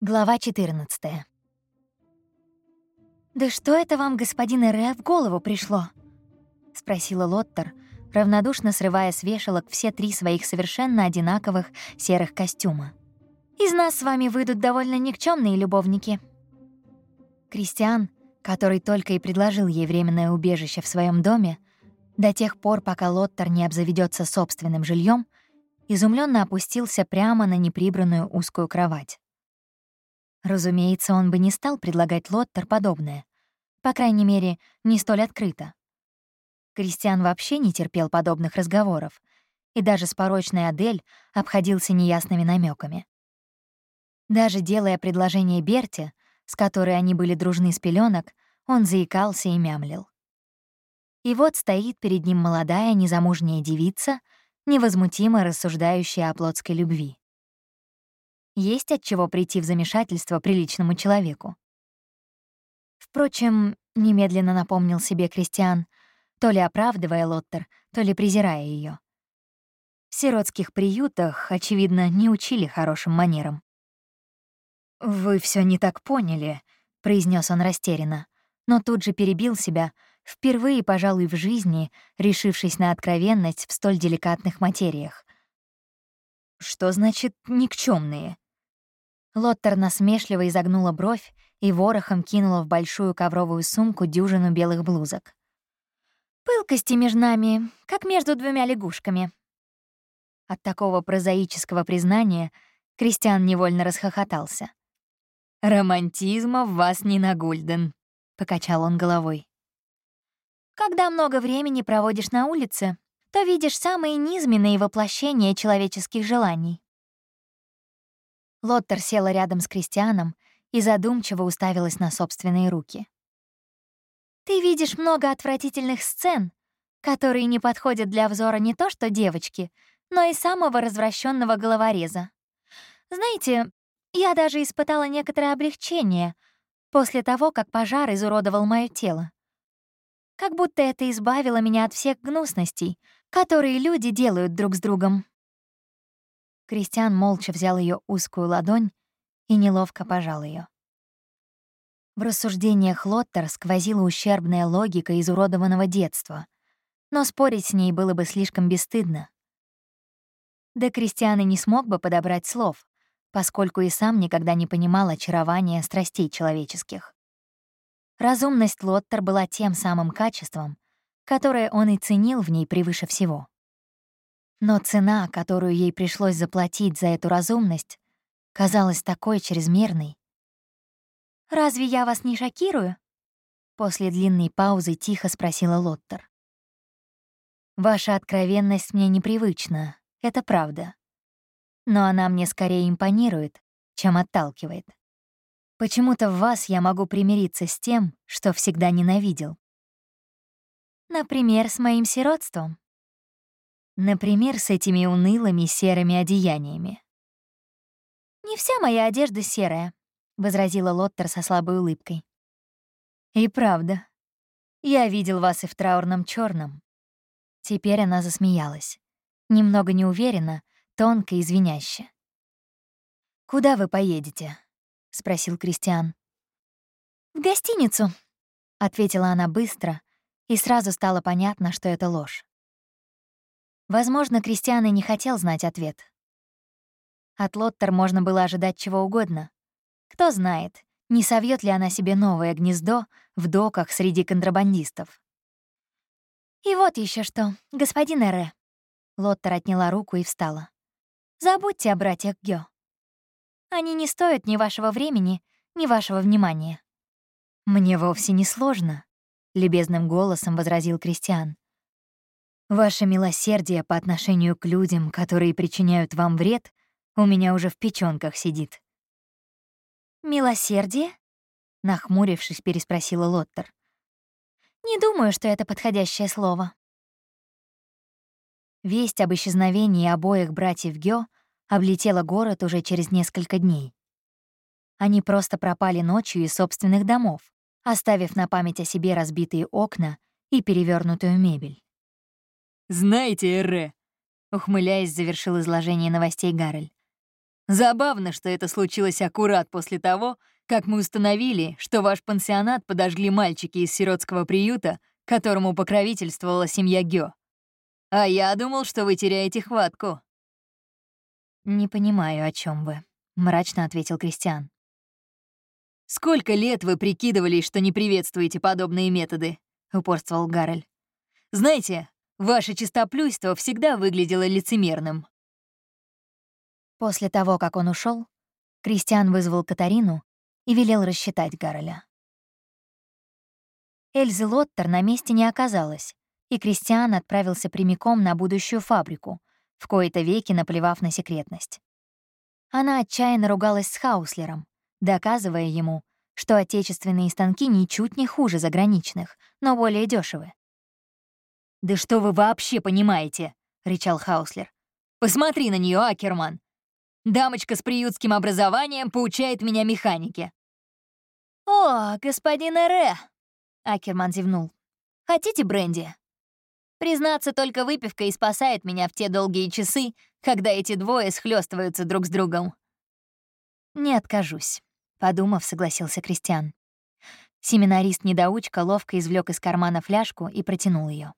Глава 14 «Да что это вам, господин Эре, в голову пришло?» — спросила Лоттер, равнодушно срывая с вешалок все три своих совершенно одинаковых серых костюма. «Из нас с вами выйдут довольно никчемные любовники». Кристиан, который только и предложил ей временное убежище в своем доме, до тех пор, пока Лоттер не обзаведется собственным жильем, изумленно опустился прямо на неприбранную узкую кровать. Разумеется, он бы не стал предлагать Лоттер подобное. По крайней мере, не столь открыто. Кристиан вообще не терпел подобных разговоров, и даже с порочной Адель обходился неясными намеками. Даже делая предложение Берте, с которой они были дружны с пеленок, он заикался и мямлил. И вот стоит перед ним молодая незамужняя девица, невозмутимо рассуждающая о плотской любви. Есть от чего прийти в замешательство приличному человеку. Впрочем, немедленно напомнил себе Кристиан, то ли оправдывая Лоттер, то ли презирая ее. В сиротских приютах, очевидно, не учили хорошим манерам. «Вы все не так поняли», — произнес он растерянно, но тут же перебил себя, впервые, пожалуй, в жизни, решившись на откровенность в столь деликатных материях. «Что значит никчемные? Лоттер насмешливо изогнула бровь и ворохом кинула в большую ковровую сумку дюжину белых блузок. «Пылкости между нами, как между двумя лягушками». От такого прозаического признания Кристиан невольно расхохотался. «Романтизма в вас не на гульден», — покачал он головой. «Когда много времени проводишь на улице, то видишь самые низменные воплощения человеческих желаний. Лоттер села рядом с Кристианом и задумчиво уставилась на собственные руки. «Ты видишь много отвратительных сцен, которые не подходят для взора не то что девочки, но и самого развращенного головореза. Знаете, я даже испытала некоторое облегчение после того, как пожар изуродовал мое тело. Как будто это избавило меня от всех гнусностей, которые люди делают друг с другом. Кристиан молча взял ее узкую ладонь и неловко пожал ее. В рассуждениях Лоттер сквозила ущербная логика изуродованного детства, но спорить с ней было бы слишком бесстыдно. Да Кристиан и не смог бы подобрать слов, поскольку и сам никогда не понимал очарования страстей человеческих. Разумность Лоттер была тем самым качеством, которое он и ценил в ней превыше всего. Но цена, которую ей пришлось заплатить за эту разумность, казалась такой чрезмерной. «Разве я вас не шокирую?» После длинной паузы тихо спросила Лоттер. «Ваша откровенность мне непривычна, это правда. Но она мне скорее импонирует, чем отталкивает. Почему-то в вас я могу примириться с тем, что всегда ненавидел. Например, с моим сиротством. Например, с этими унылыми серыми одеяниями. «Не вся моя одежда серая», — возразила Лоттер со слабой улыбкой. «И правда. Я видел вас и в траурном черном. Теперь она засмеялась. Немного неуверенно, тонко и звеняще. «Куда вы поедете?» — спросил Кристиан. «В гостиницу», — ответила она быстро, и сразу стало понятно, что это ложь. Возможно, Кристиан и не хотел знать ответ. От Лоттер можно было ожидать чего угодно. Кто знает, не совьет ли она себе новое гнездо в доках среди контрабандистов. «И вот еще что, господин Эре». Лоттер отняла руку и встала. «Забудьте о братьях Гё. Они не стоят ни вашего времени, ни вашего внимания». «Мне вовсе не сложно», — любезным голосом возразил Кристиан. Ваше милосердие по отношению к людям, которые причиняют вам вред, у меня уже в печёнках сидит». «Милосердие?» — нахмурившись, переспросила Лоттер. «Не думаю, что это подходящее слово». Весть об исчезновении обоих братьев Гё облетела город уже через несколько дней. Они просто пропали ночью из собственных домов, оставив на память о себе разбитые окна и перевернутую мебель. «Знаете, Эре», — ухмыляясь, завершил изложение новостей Гаррель. Забавно, что это случилось аккурат после того, как мы установили, что ваш пансионат подожгли мальчики из сиротского приюта, которому покровительствовала семья Гё. А я думал, что вы теряете хватку. «Не понимаю, о чем вы», — мрачно ответил Кристиан. «Сколько лет вы прикидывались, что не приветствуете подобные методы?» — упорствовал Гаррель. «Знаете, ваше чистоплюйство всегда выглядело лицемерным». После того, как он ушел, Кристиан вызвал Катарину и велел рассчитать Гарреля. Эльзы Лоттер на месте не оказалось, и Кристиан отправился прямиком на будущую фабрику, в кои-то веки наплевав на секретность. Она отчаянно ругалась с Хауслером, доказывая ему, что отечественные станки ничуть не хуже заграничных, но более дешевы. «Да что вы вообще понимаете?» — рычал Хауслер. «Посмотри на нее, Акерман! Дамочка с приютским образованием поучает меня механике». «О, господин Эре!» — Акерман зевнул. «Хотите бренди?» Признаться, только выпивка и спасает меня в те долгие часы, когда эти двое схлестываются друг с другом. «Не откажусь», — подумав, согласился Кристиан. Семинарист-недоучка ловко извлек из кармана фляжку и протянул ее.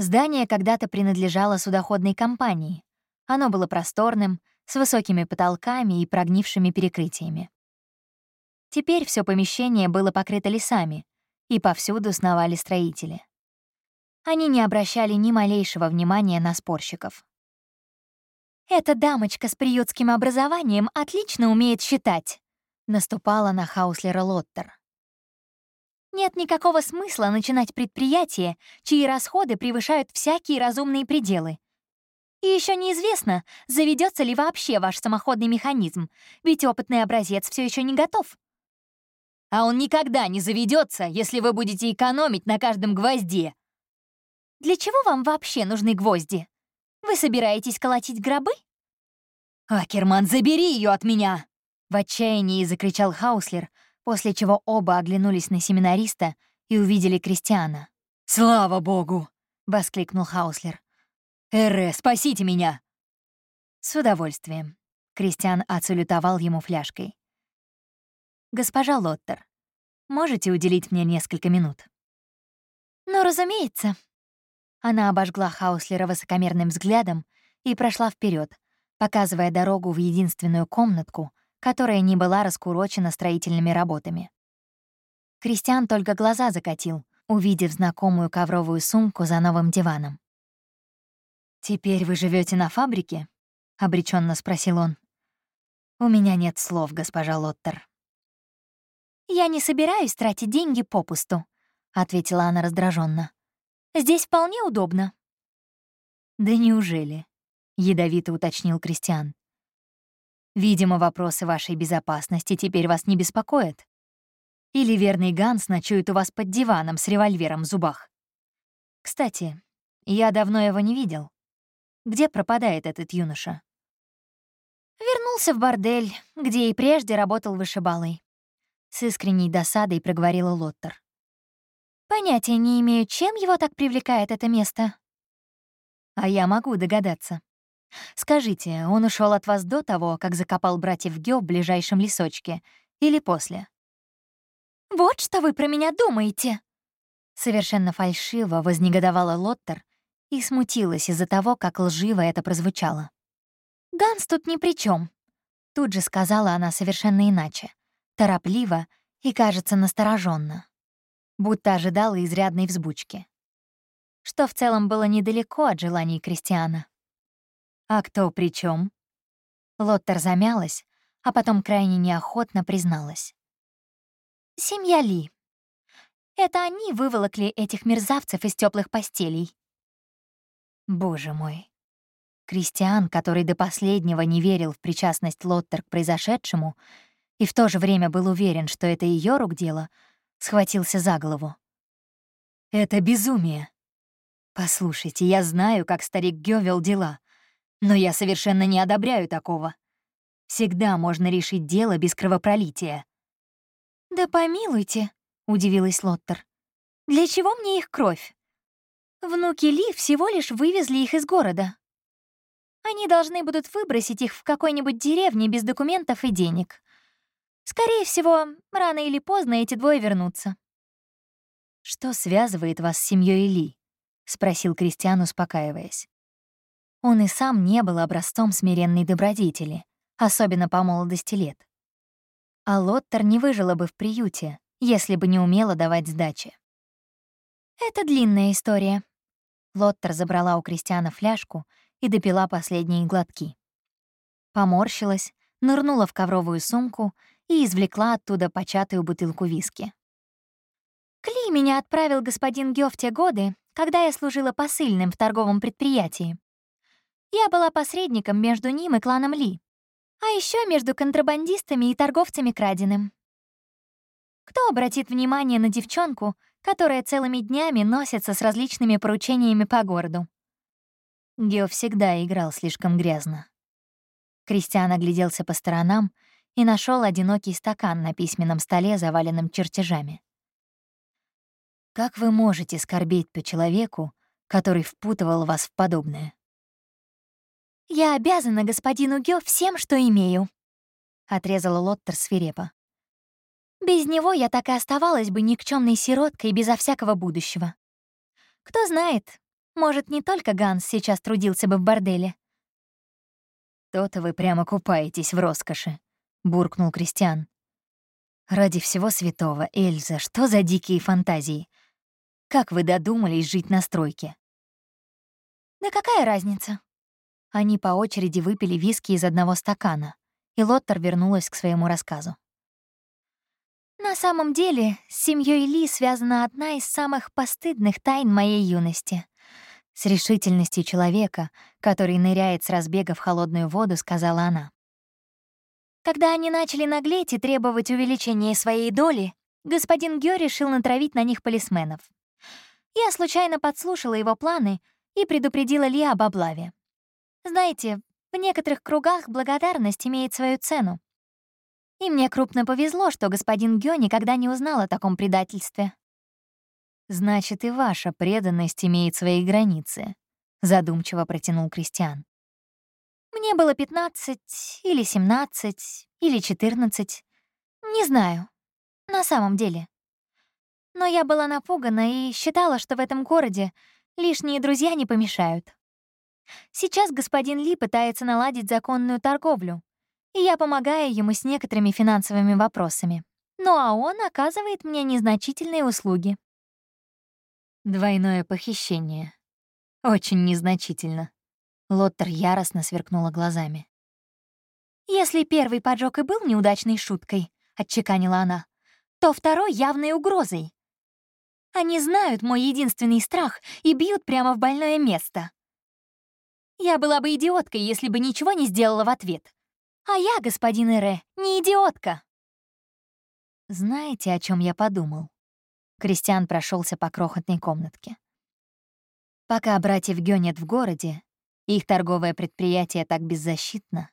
Здание когда-то принадлежало судоходной компании. Оно было просторным, с высокими потолками и прогнившими перекрытиями. Теперь все помещение было покрыто лесами, и повсюду сновали строители. Они не обращали ни малейшего внимания на спорщиков. «Эта дамочка с приютским образованием отлично умеет считать», — наступала на Хауслера Лоттер. «Нет никакого смысла начинать предприятие, чьи расходы превышают всякие разумные пределы. И еще неизвестно, заведется ли вообще ваш самоходный механизм, ведь опытный образец все еще не готов». «А он никогда не заведется, если вы будете экономить на каждом гвозде», для чего вам вообще нужны гвозди? Вы собираетесь колотить гробы?» «Акерман, забери ее от меня!» В отчаянии закричал Хауслер, после чего оба оглянулись на семинариста и увидели Кристиана. «Слава богу!» — воскликнул Хауслер. «Эре, спасите меня!» «С удовольствием». Кристиан отсалютовал ему фляжкой. «Госпожа Лоттер, можете уделить мне несколько минут?» «Ну, разумеется», она обожгла Хауслера высокомерным взглядом и прошла вперед, показывая дорогу в единственную комнатку, которая не была раскурочена строительными работами. Кристиан только глаза закатил, увидев знакомую ковровую сумку за новым диваном. «Теперь вы живете на фабрике?» — обреченно спросил он. «У меня нет слов, госпожа Лоттер». «Я не собираюсь тратить деньги попусту», — ответила она раздраженно. Здесь вполне удобно». «Да неужели?» — ядовито уточнил Кристиан. «Видимо, вопросы вашей безопасности теперь вас не беспокоят. Или верный Ганс ночует у вас под диваном с револьвером в зубах. Кстати, я давно его не видел. Где пропадает этот юноша?» Вернулся в бордель, где и прежде работал вышибалой. С искренней досадой проговорила Лоттер. Понятия не имею, чем его так привлекает это место. А я могу догадаться. Скажите, он ушел от вас до того, как закопал братьев Гё в ближайшем лесочке, или после? «Вот что вы про меня думаете!» Совершенно фальшиво вознегодовала Лоттер и смутилась из-за того, как лживо это прозвучало. «Ганс тут ни при чем. Тут же сказала она совершенно иначе, торопливо и, кажется, настороженно будто ожидала изрядной взбучки. Что в целом было недалеко от желаний Кристиана. «А кто при чем? Лоттер замялась, а потом крайне неохотно призналась. «Семья Ли. Это они выволокли этих мерзавцев из теплых постелей». Боже мой. Кристиан, который до последнего не верил в причастность Лоттер к произошедшему и в то же время был уверен, что это ее рук дело — схватился за голову. «Это безумие. Послушайте, я знаю, как старик Гё вел дела, но я совершенно не одобряю такого. Всегда можно решить дело без кровопролития». «Да помилуйте», — удивилась Лоттер. «Для чего мне их кровь? Внуки Ли всего лишь вывезли их из города. Они должны будут выбросить их в какой-нибудь деревне без документов и денег. Скорее всего, рано или поздно эти двое вернутся. «Что связывает вас с семьей Ли?» — спросил Кристиан, успокаиваясь. Он и сам не был образцом смиренной добродетели, особенно по молодости лет. А Лоттер не выжила бы в приюте, если бы не умела давать сдачи. «Это длинная история». Лоттер забрала у Кристиана фляжку и допила последние глотки. Поморщилась, нырнула в ковровую сумку и извлекла оттуда початую бутылку виски. «Кли меня отправил господин Гё те годы, когда я служила посыльным в торговом предприятии. Я была посредником между ним и кланом Ли, а еще между контрабандистами и торговцами краденым. Кто обратит внимание на девчонку, которая целыми днями носится с различными поручениями по городу? Гео всегда играл слишком грязно. Кристиан огляделся по сторонам и нашел одинокий стакан на письменном столе, заваленном чертежами. Как вы можете скорбеть по человеку, который впутывал вас в подобное? «Я обязана господину Гё всем, что имею», — отрезала Лоттер свирепо. Без него я так и оставалась бы никчемной сироткой безо всякого будущего. Кто знает, может, не только Ганс сейчас трудился бы в борделе. «То-то вы прямо купаетесь в роскоши», — буркнул Кристиан. «Ради всего святого, Эльза, что за дикие фантазии? Как вы додумались жить на стройке?» «Да какая разница?» Они по очереди выпили виски из одного стакана, и Лоттер вернулась к своему рассказу. На самом деле, с семьей Ли связана одна из самых постыдных тайн моей юности. С решительностью человека, который ныряет с разбега в холодную воду, сказала она. Когда они начали наглеть и требовать увеличения своей доли, господин Гё решил натравить на них полисменов. Я случайно подслушала его планы и предупредила Ли об облаве. Знаете, в некоторых кругах благодарность имеет свою цену. И мне крупно повезло, что господин Гё никогда не узнал о таком предательстве. «Значит, и ваша преданность имеет свои границы», — задумчиво протянул Кристиан. «Мне было 15 или 17 или 14. Не знаю. На самом деле. Но я была напугана и считала, что в этом городе лишние друзья не помешают. Сейчас господин Ли пытается наладить законную торговлю, и я помогаю ему с некоторыми финансовыми вопросами. Ну а он оказывает мне незначительные услуги. Двойное похищение. Очень незначительно. Лоттер яростно сверкнула глазами. «Если первый поджог и был неудачной шуткой», — отчеканила она, «то второй — явной угрозой. Они знают мой единственный страх и бьют прямо в больное место. Я была бы идиоткой, если бы ничего не сделала в ответ. А я, господин Эре, не идиотка. Знаете, о чем я подумал? Кристиан прошелся по крохотной комнатке. Пока братьев Гё нет в городе, их торговое предприятие так беззащитно.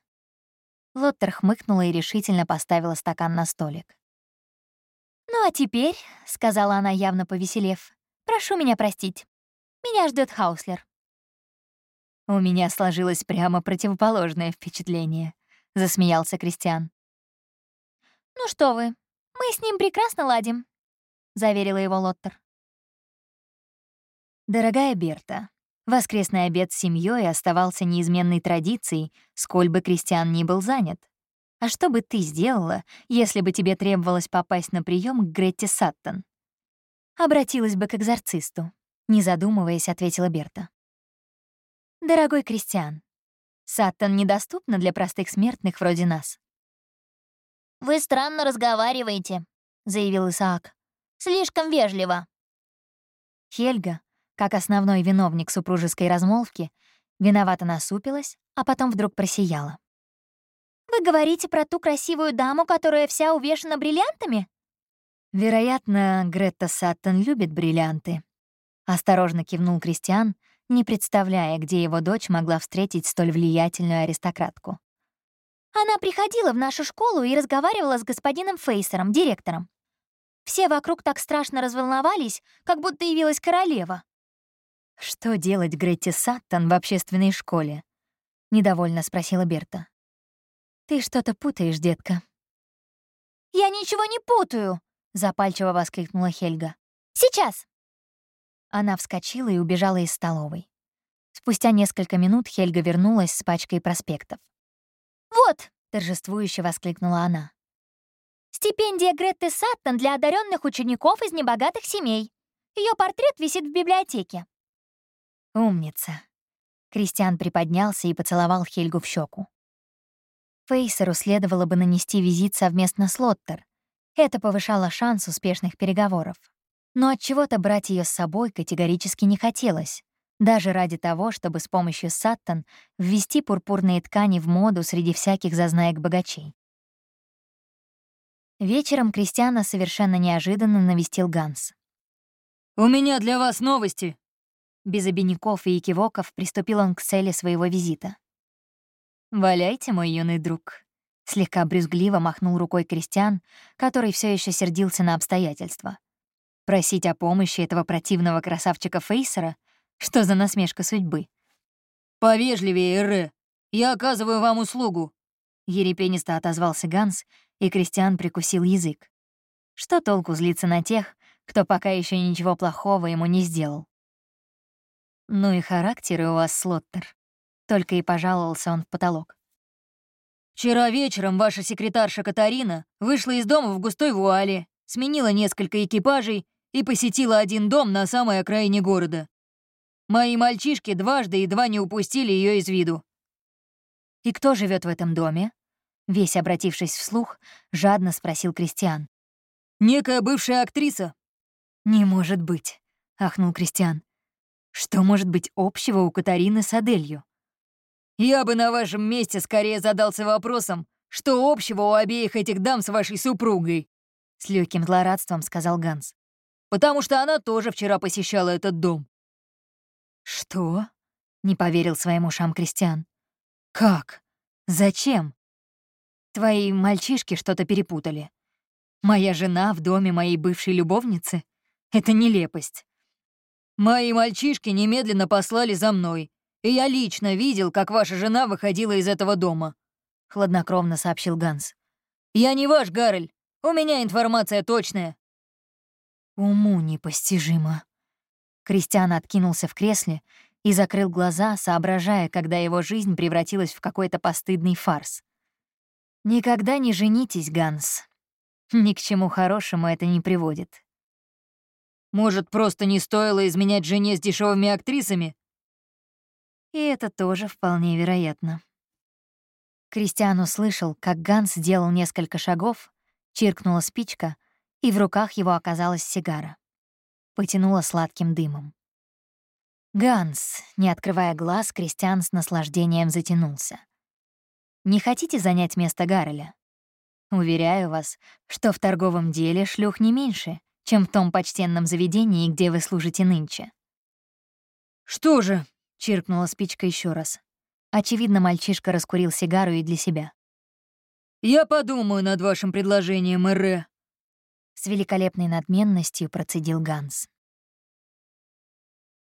Лоттер хмыкнула и решительно поставила стакан на столик. «Ну а теперь», — сказала она, явно повеселев, — «прошу меня простить. Меня ждет Хауслер». У меня сложилось прямо противоположное впечатление —— засмеялся Кристиан. «Ну что вы, мы с ним прекрасно ладим», — заверила его Лоттер. «Дорогая Берта, воскресный обед с семьей оставался неизменной традицией, сколь бы Кристиан ни был занят. А что бы ты сделала, если бы тебе требовалось попасть на прием к Гретте Саттон?» «Обратилась бы к экзорцисту», — не задумываясь, ответила Берта. «Дорогой Кристиан, Саттон недоступна для простых смертных вроде нас. «Вы странно разговариваете», — заявил Исаак. «Слишком вежливо». Хельга, как основной виновник супружеской размолвки, виновато насупилась, а потом вдруг просияла. «Вы говорите про ту красивую даму, которая вся увешана бриллиантами?» «Вероятно, Гретта Саттон любит бриллианты», — осторожно кивнул Кристиан, не представляя, где его дочь могла встретить столь влиятельную аристократку. Она приходила в нашу школу и разговаривала с господином Фейсером, директором. Все вокруг так страшно разволновались, как будто явилась королева. Что делать Гретти Саттон в общественной школе? — недовольно спросила Берта. «Ты что-то путаешь, детка». «Я ничего не путаю!» — запальчиво воскликнула Хельга. «Сейчас!» Она вскочила и убежала из столовой. Спустя несколько минут Хельга вернулась с пачкой проспектов. «Вот!» — торжествующе воскликнула она. «Стипендия Гретты Саттон для одаренных учеников из небогатых семей. Ее портрет висит в библиотеке». «Умница!» Кристиан приподнялся и поцеловал Хельгу в щеку. Фейсеру следовало бы нанести визит совместно с Лоттер. Это повышало шанс успешных переговоров. Но от чего то брать ее с собой категорически не хотелось, даже ради того, чтобы с помощью Саттон ввести пурпурные ткани в моду среди всяких зазнаек богачей. Вечером Кристиана совершенно неожиданно навестил Ганс. «У меня для вас новости!» Без обиняков и кивоков приступил он к цели своего визита. «Валяйте, мой юный друг», — слегка брюзгливо махнул рукой Кристиан, который все еще сердился на обстоятельства. Просить о помощи этого противного красавчика Фейсера что за насмешка судьбы? «Повежливее, Эре. Я оказываю вам услугу», — ерепенисто отозвался Ганс, и Кристиан прикусил язык. Что толку злиться на тех, кто пока еще ничего плохого ему не сделал? «Ну и характеры у вас, Слоттер», — только и пожаловался он в потолок. «Вчера вечером ваша секретарша Катарина вышла из дома в густой вуале, сменила несколько экипажей и посетила один дом на самой окраине города. Мои мальчишки дважды едва не упустили ее из виду. «И кто живет в этом доме?» Весь обратившись вслух, жадно спросил Кристиан. «Некая бывшая актриса». «Не может быть», — ахнул Кристиан. «Что может быть общего у Катарины с Аделью?» «Я бы на вашем месте скорее задался вопросом, что общего у обеих этих дам с вашей супругой?» С легким злорадством сказал Ганс. «Потому что она тоже вчера посещала этот дом. «Что?» — не поверил своим ушам Кристиан. «Как? Зачем?» «Твои мальчишки что-то перепутали. Моя жена в доме моей бывшей любовницы? Это нелепость». «Мои мальчишки немедленно послали за мной, и я лично видел, как ваша жена выходила из этого дома», — хладнокровно сообщил Ганс. «Я не ваш, Гаррель. У меня информация точная». «Уму непостижимо», Кристиан откинулся в кресле и закрыл глаза, соображая, когда его жизнь превратилась в какой-то постыдный фарс. «Никогда не женитесь, Ганс. Ни к чему хорошему это не приводит». «Может, просто не стоило изменять жене с дешевыми актрисами?» И это тоже вполне вероятно. Кристиан услышал, как Ганс сделал несколько шагов, чиркнула спичка, и в руках его оказалась сигара потянуло сладким дымом. «Ганс», не открывая глаз, Кристиан с наслаждением затянулся. «Не хотите занять место Гарреля? Уверяю вас, что в торговом деле шлюх не меньше, чем в том почтенном заведении, где вы служите нынче». «Что же?» — чиркнула спичка еще раз. Очевидно, мальчишка раскурил сигару и для себя. «Я подумаю над вашим предложением, Эре», с великолепной надменностью процедил Ганс.